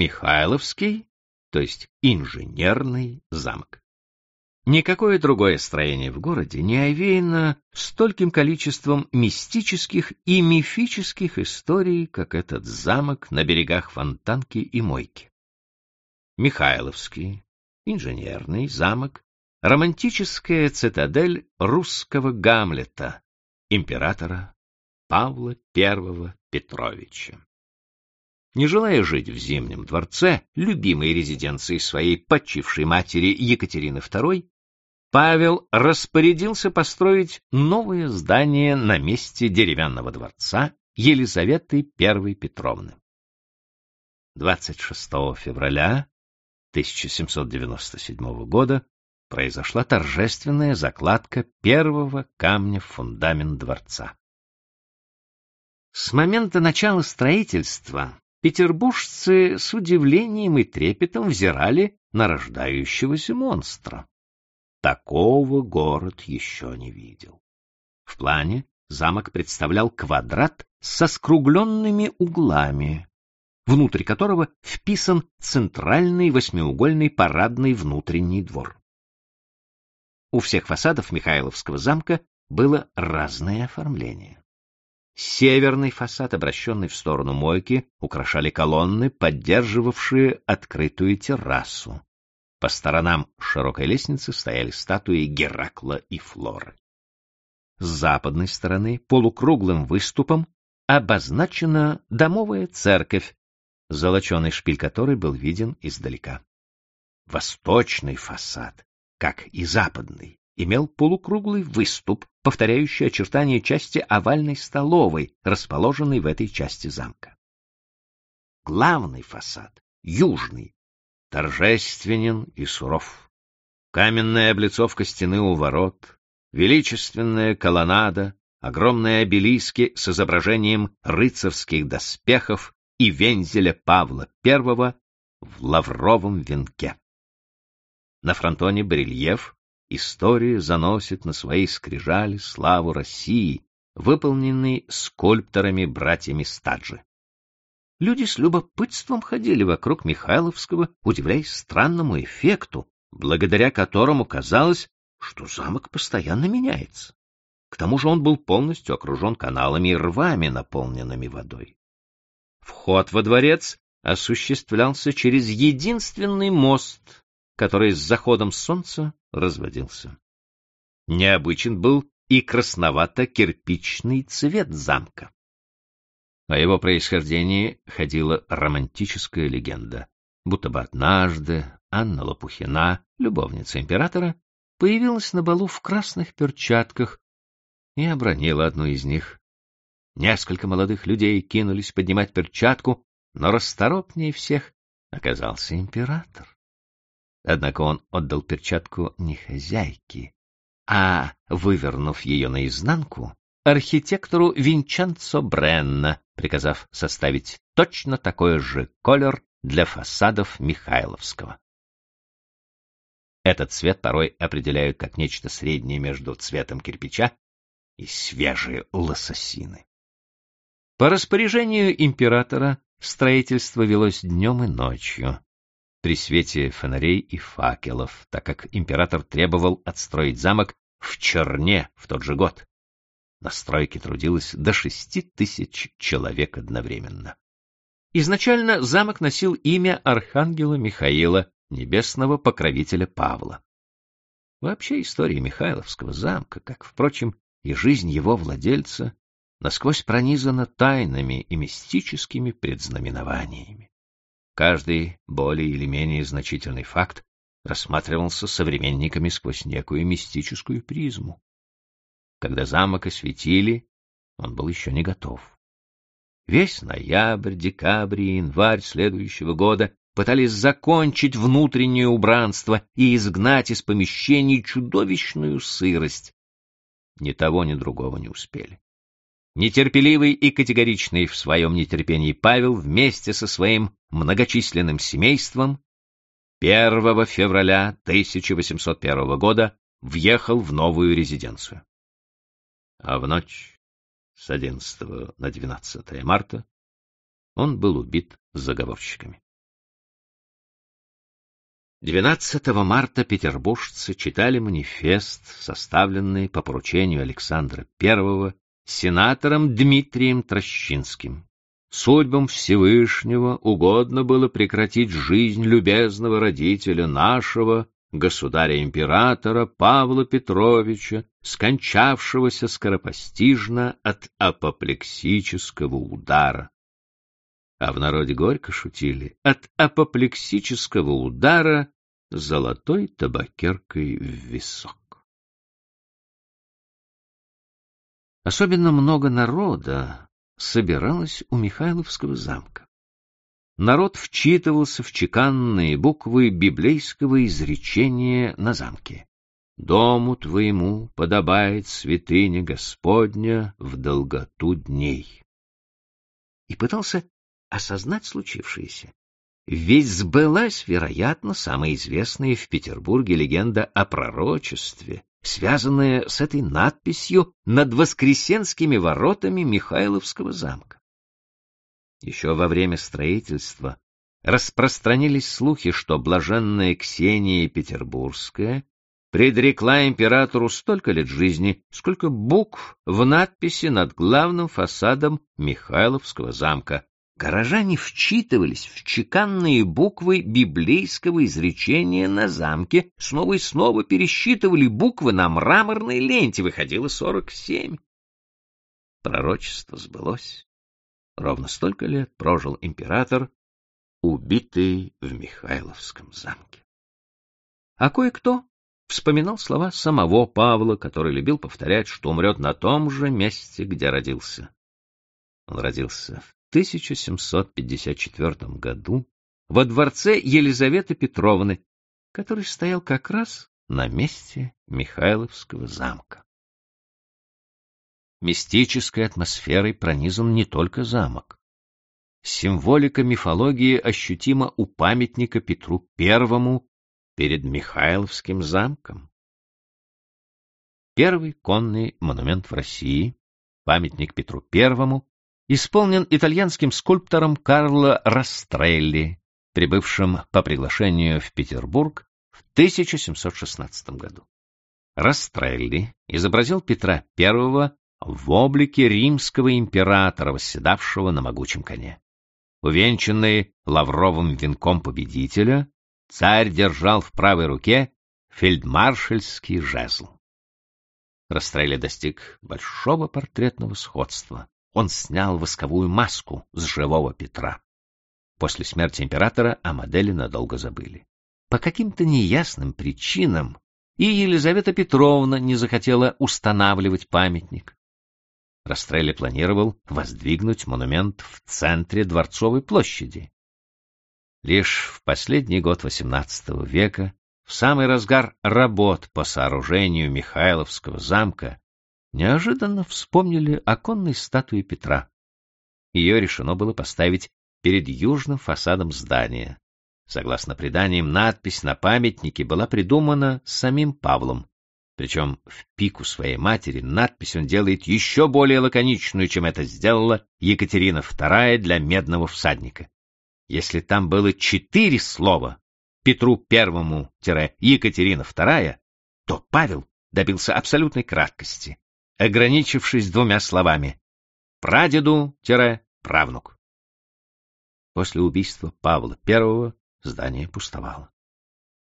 Михайловский, то есть инженерный замок. Никакое другое строение в городе не овеяно стольким количеством мистических и мифических историй, как этот замок на берегах Фонтанки и Мойки. Михайловский, инженерный замок, романтическая цитадель русского Гамлета, императора Павла I Петровича. Не желая жить в Зимнем дворце, любимой резиденции своей почившей матери Екатерины II, Павел распорядился построить новое здание на месте деревянного дворца Елизаветы I Петровны. 26 февраля 1797 года произошла торжественная закладка первого камня в фундамент дворца. С момента начала строительства петербуржцы с удивлением и трепетом взирали на рождающегося монстра. Такого город еще не видел. В плане замок представлял квадрат со скругленными углами, внутрь которого вписан центральный восьмиугольный парадный внутренний двор. У всех фасадов Михайловского замка было разное оформление. Северный фасад, обращенный в сторону мойки, украшали колонны, поддерживавшие открытую террасу. По сторонам широкой лестницы стояли статуи Геракла и Флоры. С западной стороны полукруглым выступом обозначена домовая церковь, золоченый шпиль которой был виден издалека. Восточный фасад, как и западный, имел полукруглый выступ, повторяющий очертания части овальной столовой, расположенной в этой части замка. Главный фасад, южный, торжественен и суров. Каменная облицовка стены у ворот, величественная колоннада, огромные обелиски с изображением рыцарских доспехов и вензеля Павла I в лавровом венке. На фронтоне барельеф история заносит на своей скрижали славу России, выполненный скульпторами-братьями Стаджи. Люди с любопытством ходили вокруг Михайловского, удивляясь странному эффекту, благодаря которому казалось, что замок постоянно меняется. К тому же он был полностью окружен каналами и рвами, наполненными водой. Вход во дворец осуществлялся через единственный мост, который с заходом солнца разводился. Необычен был и красновато-кирпичный цвет замка. О его происхождении ходила романтическая легенда, будто бы однажды Анна Лопухина, любовница императора, появилась на балу в красных перчатках и обронила одну из них. Несколько молодых людей кинулись поднимать перчатку, но расторопнее всех оказался император. Однако он отдал перчатку не хозяйке, а, вывернув ее наизнанку, архитектору Винчанцо Бренна, приказав составить точно такой же колер для фасадов Михайловского. Этот цвет порой определяют как нечто среднее между цветом кирпича и свежие лососины. По распоряжению императора строительство велось днем и ночью при свете фонарей и факелов, так как император требовал отстроить замок в Черне в тот же год. На стройке трудилось до шести тысяч человек одновременно. Изначально замок носил имя архангела Михаила, небесного покровителя Павла. Вообще история Михайловского замка, как, впрочем, и жизнь его владельца, насквозь пронизана тайнами и мистическими предзнаменованиями. Каждый более или менее значительный факт рассматривался современниками сквозь некую мистическую призму. Когда замок осветили, он был еще не готов. Весь ноябрь, декабрь и январь следующего года пытались закончить внутреннее убранство и изгнать из помещений чудовищную сырость. Ни того, ни другого не успели. Нетерпеливый и категоричный в своем нетерпении Павел вместе со своим многочисленным семейством 1 февраля 1801 года въехал в новую резиденцию. А в ночь с 11 на 12 марта он был убит заговорщиками. 12 марта петербуржцы читали манифест, составленный по поручению Александра I сенатором Дмитрием Трощинским. Судьбам Всевышнего угодно было прекратить жизнь любезного родителя нашего, государя-императора Павла Петровича, скончавшегося скоропостижно от апоплексического удара а в народе горько шутили, от апоплексического удара золотой табакеркой в висок. Особенно много народа собиралось у Михайловского замка. Народ вчитывался в чеканные буквы библейского изречения на замке. «Дому твоему подобает святыня Господня в долготу дней». И пытался осознать случившееся. Ведь сбылась, вероятно, самая известная в Петербурге легенда о пророчестве, связанная с этой надписью над Воскресенскими воротами Михайловского замка. Еще во время строительства распространились слухи, что блаженная Ксения Петербургская предрекла императору столько лет жизни, сколько букв в надписи над главным фасадом Михайловского замка, Горожане вчитывались в чеканные буквы библейского изречения на замке, снова и снова пересчитывали буквы на мраморной ленте, выходило сорок семь. Пророчество сбылось. Ровно столько лет прожил император, убитый в Михайловском замке. А кое-кто вспоминал слова самого Павла, который любил повторять, что умрет на том же месте, где родился. Он родился в 1754 году во дворце Елизаветы Петровны, который стоял как раз на месте Михайловского замка. Мистической атмосферой пронизан не только замок. Символика мифологии ощутима у памятника Петру I перед Михайловским замком. Первый конный монумент в России, памятник Петру I, исполнен итальянским скульптором Карло Растрелли, прибывшим по приглашению в Петербург в 1716 году. Растрелли изобразил Петра I в облике римского императора, восседавшего на могучем коне. Увенчанный лавровым венком победителя, царь держал в правой руке фельдмаршальский жезл. Растрелли достиг большого портретного сходства он снял восковую маску с живого Петра. После смерти императора о модели надолго забыли. По каким-то неясным причинам и Елизавета Петровна не захотела устанавливать памятник. Растрелли планировал воздвигнуть монумент в центре Дворцовой площади. Лишь в последний год XVIII века, в самый разгар работ по сооружению Михайловского замка, неожиданно вспомнили о конной статуе Петра. Ее решено было поставить перед южным фасадом здания. Согласно преданиям, надпись на памятнике была придумана самим Павлом. Причем в пику своей матери надпись он делает еще более лаконичную, чем это сделала Екатерина II для медного всадника. Если там было четыре слова Петру Первому-Екатерина II, то Павел добился абсолютной краткости ограничившись двумя словами «прадеду-правнук». После убийства Павла I здание пустовало.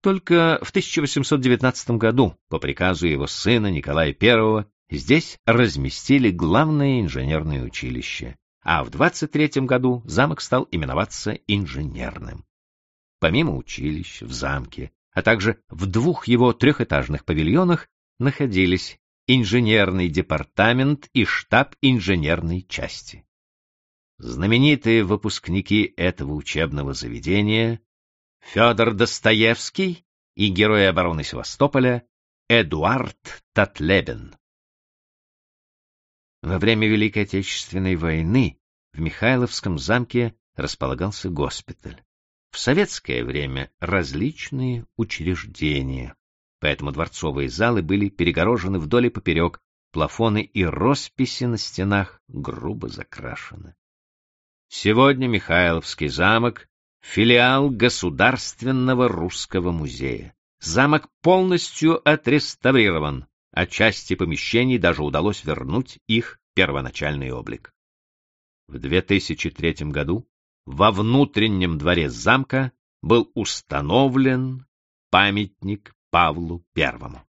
Только в 1819 году, по приказу его сына Николая I, здесь разместили главное инженерное училище, а в 23 году замок стал именоваться инженерным. Помимо училищ в замке, а также в двух его трехэтажных павильонах находились инженерный департамент и штаб инженерной части. Знаменитые выпускники этого учебного заведения Федор Достоевский и герой обороны Севастополя Эдуард Татлебен. Во время Великой Отечественной войны в Михайловском замке располагался госпиталь. В советское время различные учреждения поэтому дворцовые залы были перегорожены вдоль и поперек, плафоны и росписи на стенах грубо закрашены. Сегодня Михайловский замок филиал Государственного русского музея. Замок полностью отреставрирован, а части помещений даже удалось вернуть их первоначальный облик. В 2003 году во внутреннем дворе замка был установлен памятник Павлу Первому.